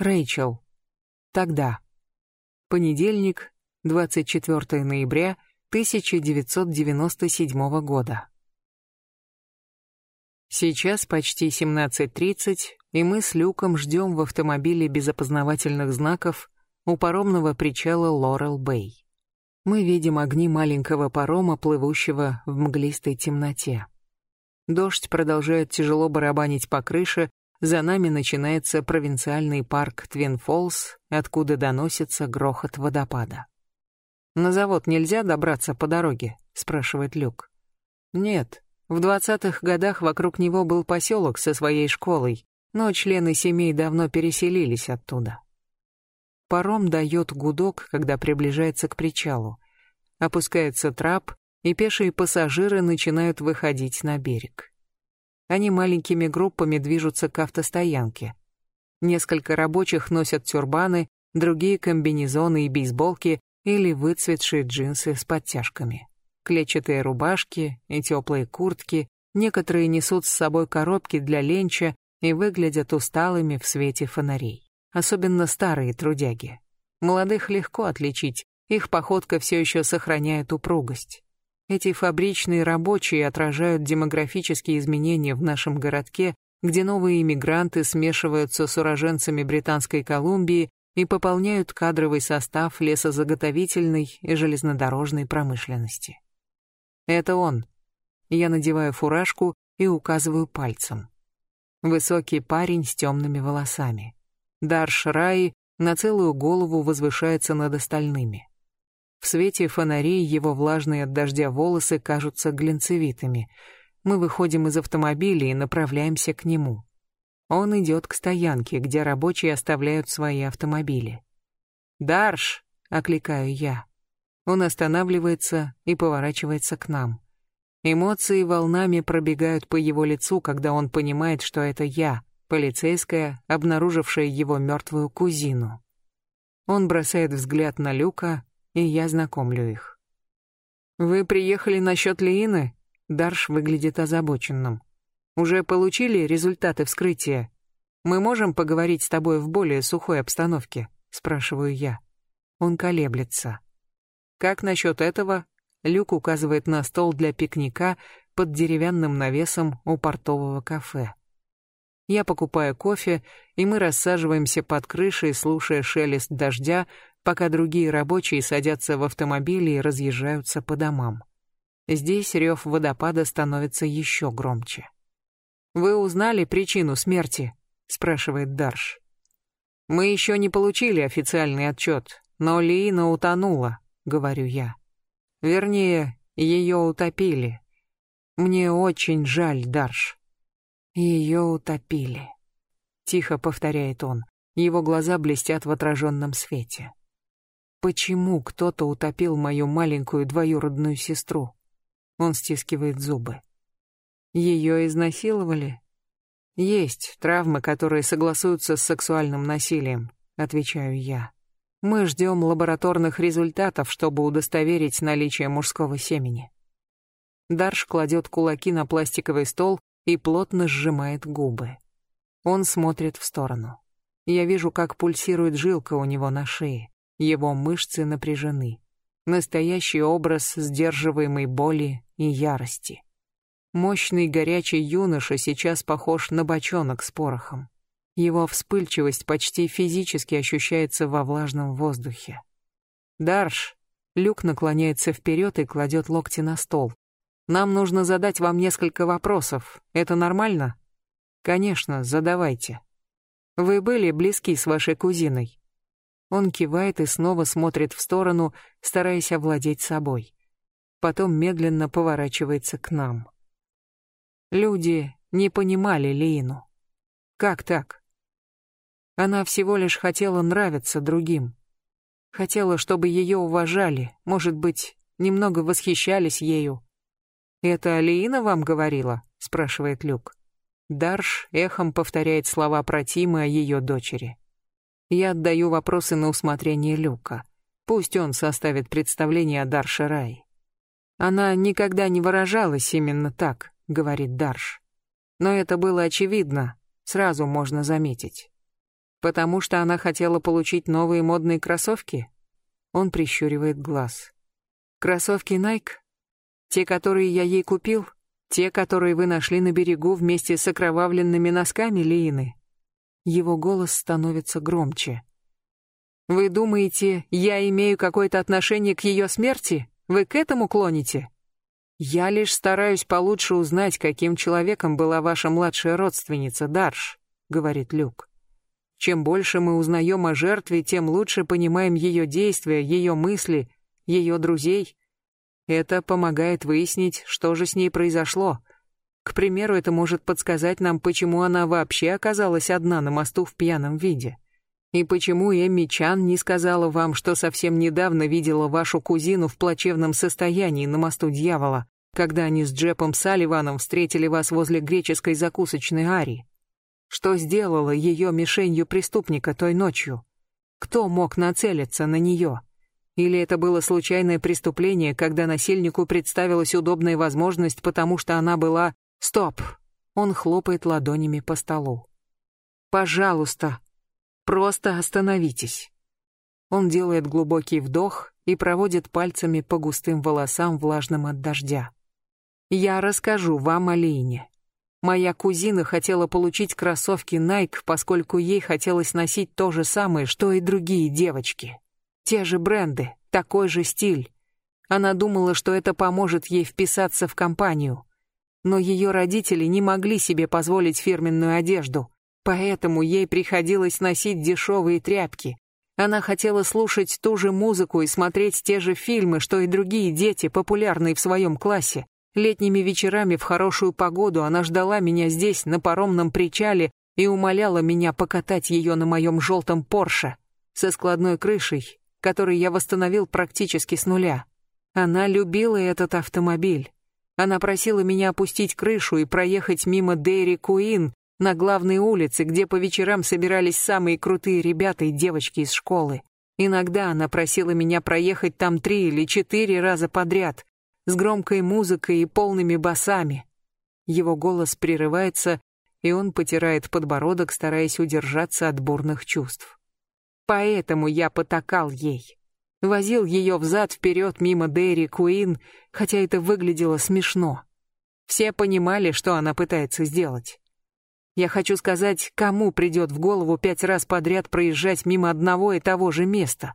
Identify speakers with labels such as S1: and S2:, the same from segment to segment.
S1: Рэйчел. Тогда. Понедельник, 24 ноября 1997 года. Сейчас почти 17.30, и мы с Люком ждем в автомобиле без опознавательных знаков у паромного причала Лорел-Бэй. Мы видим огни маленького парома, плывущего в мглистой темноте. Дождь продолжает тяжело барабанить по крыше, за нами начинается провинциальный парк Твин Фолс, откуда доносится грохот водопада. «На завод нельзя добраться по дороге?» — спрашивает Люк. «Нет. В двадцатых годах вокруг него был поселок со своей школой, но члены семей давно переселились оттуда. Паром дает гудок, когда приближается к причалу. Опускается трап, и пешие пассажиры начинают выходить на берег. Они маленькими группами движутся к автостоянке. Несколько рабочих носят тюрбаны, другие комбинезоны и бейсболки или выцветшие джинсы с подтяжками. Клетчатые рубашки и теплые куртки, некоторые несут с собой коробки для ленча и выглядят усталыми в свете фонарей. Особенно старые трудяги. Молодых легко отличить, их походка все еще сохраняет упругость. Эти фабричные рабочие отражают демографические изменения в нашем городке, где новые иммигранты смешиваются с уроженцами Британской Колумбии и пополняют кадровый состав лесозаготовительной и железнодорожной промышленности. Это он. Я надеваю фуражку и указываю пальцем. Высокий парень с темными волосами. Дарш Раи на целую голову возвышается над остальными. В свете фонарей его влажные от дождя волосы кажутся глинцевитыми. Мы выходим из автомобиля и направляемся к нему. Он идет к стоянке, где рабочие оставляют свои автомобили. «Дарш!» — окликаю я. Он останавливается и поворачивается к нам. Эмоции волнами пробегают по его лицу, когда он понимает, что это я, полицейская, обнаружившая его мертвую кузину. Он бросает взгляд на Люка, и я знакомлю их. «Вы приехали насчет Лиины?» Дарш выглядит озабоченным. «Уже получили результаты вскрытия? Мы можем поговорить с тобой в более сухой обстановке?» Спрашиваю я. Он колеблется. «Как насчет этого?» Люк указывает на стол для пикника под деревянным навесом у портового кафе. Я покупаю кофе, и мы рассаживаемся под крышей, слушая шелест дождя, пока другие рабочие садятся в автомобили и разъезжаются по домам. Здесь рев водопада становится еще громче. «Вы узнали причину смерти?» — спрашивает Дарш. «Мы еще не получили официальный отчет, но Лиина утонула», — говорю я. Вернее, ее утопили. Мне очень жаль, Дарш. Ее утопили. Тихо повторяет он. Его глаза блестят в отраженном свете. Почему кто-то утопил мою маленькую двоюродную сестру? Он стискивает зубы. Ее изнасиловали? Есть травмы, которые согласуются с сексуальным насилием, отвечаю я. Мы ждем лабораторных результатов, чтобы удостоверить наличие мужского семени. Дарш кладет кулаки на пластиковый стол и плотно сжимает губы. Он смотрит в сторону. Я вижу, как пульсирует жилка у него на шее. Его мышцы напряжены. Настоящий образ сдерживаемой боли и ярости. Мощный горячий юноша сейчас похож на бочонок с порохом. Его вспыльчивость почти физически ощущается во влажном воздухе. «Дарш!» Люк наклоняется вперед и кладет локти на стол. «Нам нужно задать вам несколько вопросов. Это нормально?» «Конечно, задавайте». «Вы были близки с вашей кузиной?» Он кивает и снова смотрит в сторону, стараясь овладеть собой. Потом медленно поворачивается к нам. Люди не понимали Лину. Как так? Она всего лишь хотела нравиться другим. Хотела, чтобы ее уважали, может быть, немного восхищались ею. «Это Алиина вам говорила?» — спрашивает Люк. Дарш эхом повторяет слова про Тима о ее дочери. Я отдаю вопросы на усмотрение Люка. Пусть он составит представление о Дарше Рай. Она никогда не выражалась именно так, говорит Дарш. Но это было очевидно, сразу можно заметить. Потому что она хотела получить новые модные кроссовки? Он прищуривает глаз. Кроссовки Nike? Те, которые я ей купил? Те, которые вы нашли на берегу вместе с окровавленными носками Лиины? Его голос становится громче. Вы думаете, я имею какое-то отношение к ее смерти? Вы к этому клоните? Я лишь стараюсь получше узнать, каким человеком была ваша младшая родственница Дарш, говорит Люк. Чем больше мы узнаем о жертве, тем лучше понимаем ее действия, ее мысли, ее друзей. Это помогает выяснить, что же с ней произошло. К примеру, это может подсказать нам, почему она вообще оказалась одна на мосту в пьяном виде. И почему Эмми Чан не сказала вам, что совсем недавно видела вашу кузину в плачевном состоянии на мосту дьявола, когда они с Джепом Салливаном встретили вас возле греческой закусочной Ари? Что сделало ее мишенью преступника той ночью? Кто мог нацелиться на нее? Или это было случайное преступление, когда насильнику представилась удобная возможность, потому что она была... Стоп! Он хлопает ладонями по столу. Пожалуйста, просто остановитесь. Он делает глубокий вдох и проводит пальцами по густым волосам, влажным от дождя. Я расскажу вам о Лине. Моя кузина хотела получить кроссовки Nike, поскольку ей хотелось носить то же самое, что и другие девочки. Те же бренды, такой же стиль. Она думала, что это поможет ей вписаться в компанию. Но ее родители не могли себе позволить фирменную одежду, поэтому ей приходилось носить дешевые тряпки. Она хотела слушать ту же музыку и смотреть те же фильмы, что и другие дети, популярные в своем классе. Летними вечерами в хорошую погоду она ждала меня здесь, на паромном причале, и умоляла меня покатать ее на моем желтом Порше со складной крышей, который я восстановил практически с нуля. Она любила этот автомобиль. Она просила меня опустить крышу и проехать мимо Дейри Куин на главной улице, где по вечерам собирались самые крутые ребята и девочки из школы. Иногда она просила меня проехать там три или четыре раза подряд, с громкой музыкой и полными басами. Его голос прерывается, и он потирает подбородок, стараясь удержаться от бурных чувств. Поэтому я потакал ей. Возил ее взад-вперед мимо Дэри Куин, хотя это выглядело смешно. Все понимали, что она пытается сделать. Я хочу сказать, кому придет в голову пять раз подряд проезжать мимо одного и того же места.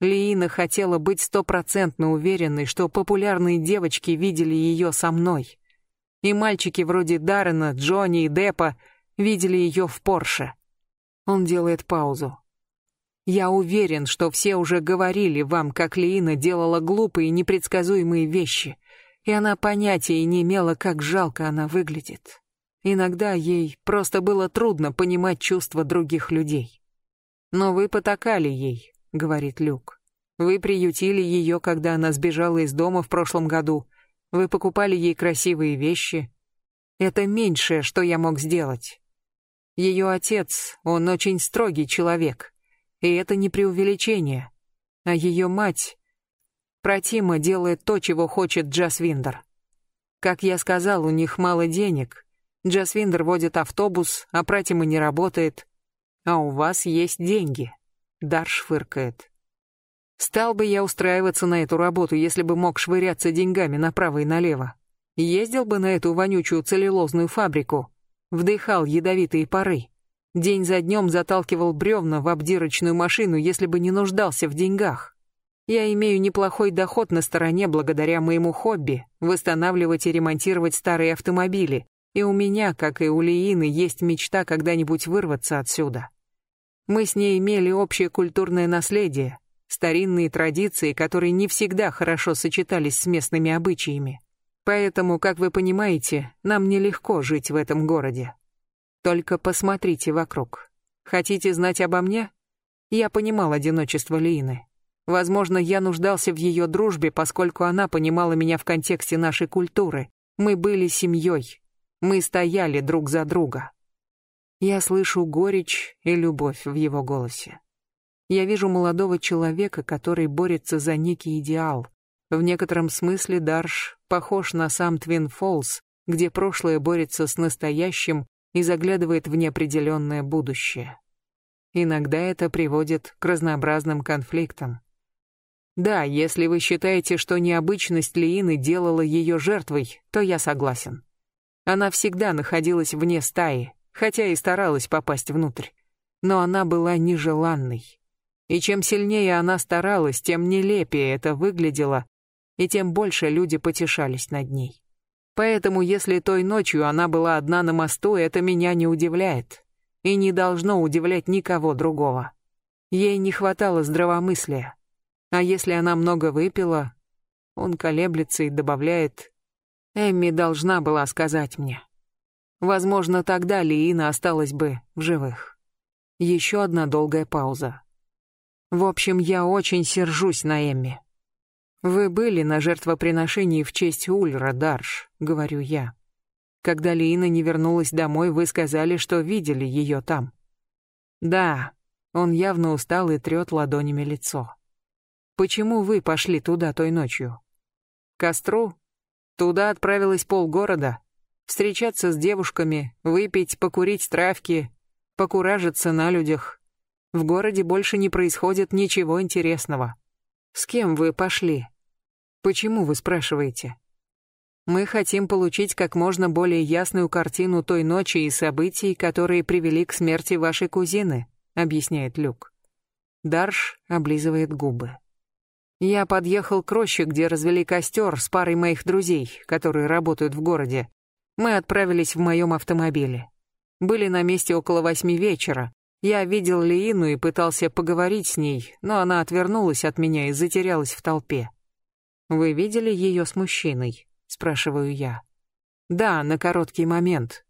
S1: Лиина хотела быть стопроцентно уверенной, что популярные девочки видели ее со мной. И мальчики вроде Даррена, Джонни и Деппа видели ее в Порше. Он делает паузу. Я уверен, что все уже говорили вам, как Лиина делала глупые и непредсказуемые вещи, и она понятия не имела, как жалко она выглядит. Иногда ей просто было трудно понимать чувства других людей. Но вы потакали ей, говорит Люк. Вы приютили ее, когда она сбежала из дома в прошлом году. Вы покупали ей красивые вещи. Это меньшее, что я мог сделать. Ее отец, он очень строгий человек. И это не преувеличение. А ее мать... Протима делает то, чего хочет Джасвиндер. Как я сказал, у них мало денег. Джасвиндер водит автобус, а Пратима не работает. А у вас есть деньги. Дарш фыркает. Стал бы я устраиваться на эту работу, если бы мог швыряться деньгами направо и налево. Ездил бы на эту вонючую целлюлозную фабрику, вдыхал ядовитые пары. День за днем заталкивал бревна в обдирочную машину, если бы не нуждался в деньгах. Я имею неплохой доход на стороне благодаря моему хобби — восстанавливать и ремонтировать старые автомобили, и у меня, как и у Лиины, есть мечта когда-нибудь вырваться отсюда. Мы с ней имели общее культурное наследие, старинные традиции, которые не всегда хорошо сочетались с местными обычаями. Поэтому, как вы понимаете, нам нелегко жить в этом городе. Только посмотрите вокруг. Хотите знать обо мне? Я понимал одиночество Лины. Возможно, я нуждался в ее дружбе, поскольку она понимала меня в контексте нашей культуры. Мы были семьей. Мы стояли друг за друга. Я слышу горечь и любовь в его голосе. Я вижу молодого человека, который борется за некий идеал. В некотором смысле Дарш похож на сам Твин Фолс, где прошлое борется с настоящим и заглядывает в неопределенное будущее. Иногда это приводит к разнообразным конфликтам. Да, если вы считаете, что необычность Лиины делала ее жертвой, то я согласен. Она всегда находилась вне стаи, хотя и старалась попасть внутрь. Но она была нежеланной. И чем сильнее она старалась, тем нелепее это выглядело, и тем больше люди потешались над ней. Поэтому, если той ночью она была одна на мосту, это меня не удивляет. И не должно удивлять никого другого. Ей не хватало здравомыслия. А если она много выпила, он колеблется и добавляет, Эмми должна была сказать мне. Возможно, тогда Лиина осталась бы в живых. Еще одна долгая пауза. В общем, я очень сержусь на Эмми. Вы были на жертвоприношении в честь Ульра, Дарш, говорю я. Когда Лиина не вернулась домой, вы сказали, что видели ее там. Да, он явно устал и трет ладонями лицо. Почему вы пошли туда той ночью? К костру? Туда отправилась полгорода. Встречаться с девушками, выпить, покурить травки, покуражиться на людях. В городе больше не происходит ничего интересного. С кем вы пошли? Почему вы спрашиваете? Мы хотим получить как можно более ясную картину той ночи и событий, которые привели к смерти вашей кузины, объясняет Люк. Дарш облизывает губы. Я подъехал к роще, где развели костер с парой моих друзей, которые работают в городе. Мы отправились в моем автомобиле. Были на месте около восьми вечера. Я видел Лиину и пытался поговорить с ней, но она отвернулась от меня и затерялась в толпе. «Вы видели ее с мужчиной?» — спрашиваю я. «Да, на короткий момент.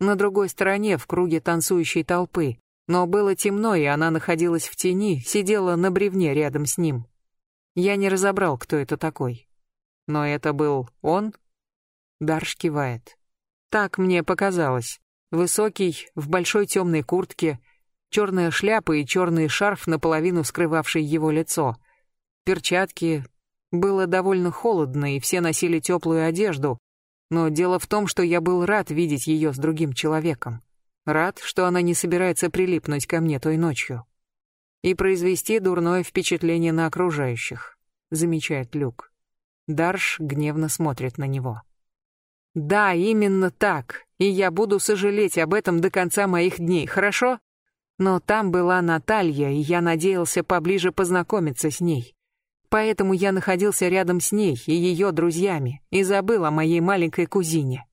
S1: На другой стороне, в круге танцующей толпы. Но было темно, и она находилась в тени, сидела на бревне рядом с ним. Я не разобрал, кто это такой. Но это был он? Дарш кивает. Так мне показалось. Высокий, в большой темной куртке, черная шляпа и черный шарф, наполовину скрывавший его лицо. Перчатки. Было довольно холодно, и все носили теплую одежду. Но дело в том, что я был рад видеть ее с другим человеком. Рад, что она не собирается прилипнуть ко мне той ночью и произвести дурное впечатление на окружающих, замечает Люк. Дарш гневно смотрит на него. Да, именно так, и я буду сожалеть об этом до конца моих дней, хорошо? Но там была Наталья, и я надеялся поближе познакомиться с ней. Поэтому я находился рядом с ней и ее друзьями и забыл о моей маленькой кузине.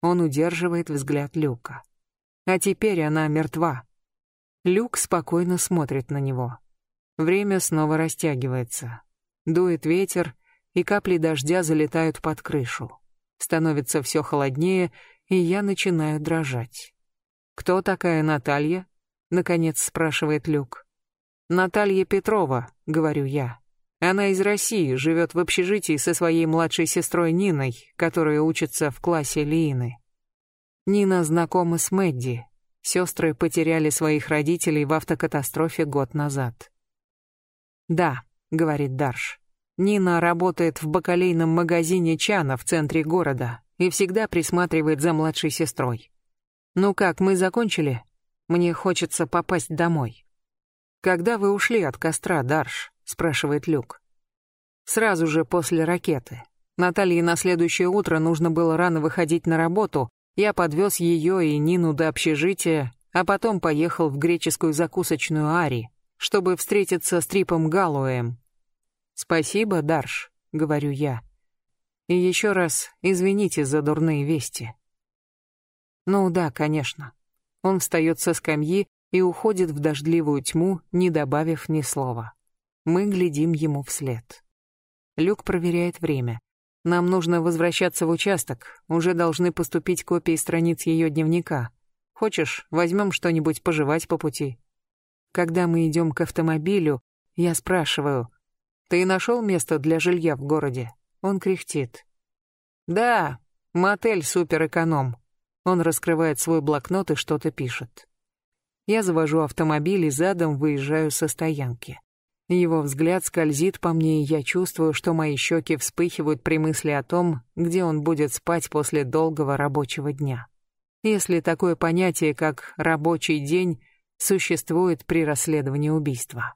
S1: Он удерживает взгляд Люка. А теперь она мертва. Люк спокойно смотрит на него. Время снова растягивается. Дует ветер, и капли дождя залетают под крышу. Становится все холоднее, и я начинаю дрожать. «Кто такая Наталья?» — наконец спрашивает Люк. «Наталья Петрова», — говорю я. Она из России, живет в общежитии со своей младшей сестрой Ниной, которая учится в классе Лиины. Нина знакома с Мэдди, Сестры потеряли своих родителей в автокатастрофе год назад. «Да», — говорит Дарш, — «Нина работает в бакалейном магазине Чана в центре города и всегда присматривает за младшей сестрой. Ну как, мы закончили? Мне хочется попасть домой». «Когда вы ушли от костра, Дарш?» — спрашивает Люк. «Сразу же после ракеты. Наталье на следующее утро нужно было рано выходить на работу, я подвез ее и Нину до общежития, а потом поехал в греческую закусочную Ари, чтобы встретиться с Трипом Галлоуэм. «Спасибо, Дарш», — говорю я. «И еще раз извините за дурные вести». «Ну да, конечно». Он встает со скамьи и уходит в дождливую тьму, не добавив ни слова. Мы глядим ему вслед. Люк проверяет время. Нам нужно возвращаться в участок. Уже должны поступить копии страниц ее дневника. Хочешь, возьмем что-нибудь пожевать по пути? Когда мы идем к автомобилю, я спрашиваю, «Ты нашел место для жилья в городе?» Он кряхтит. «Да, мотель суперэконом». Он раскрывает свой блокнот и что-то пишет. Я завожу автомобиль и задом выезжаю со стоянки. Его взгляд скользит по мне, и я чувствую, что мои щеки вспыхивают при мысли о том, где он будет спать после долгого рабочего дня. Если такое понятие, как «рабочий день», существует при расследовании убийства.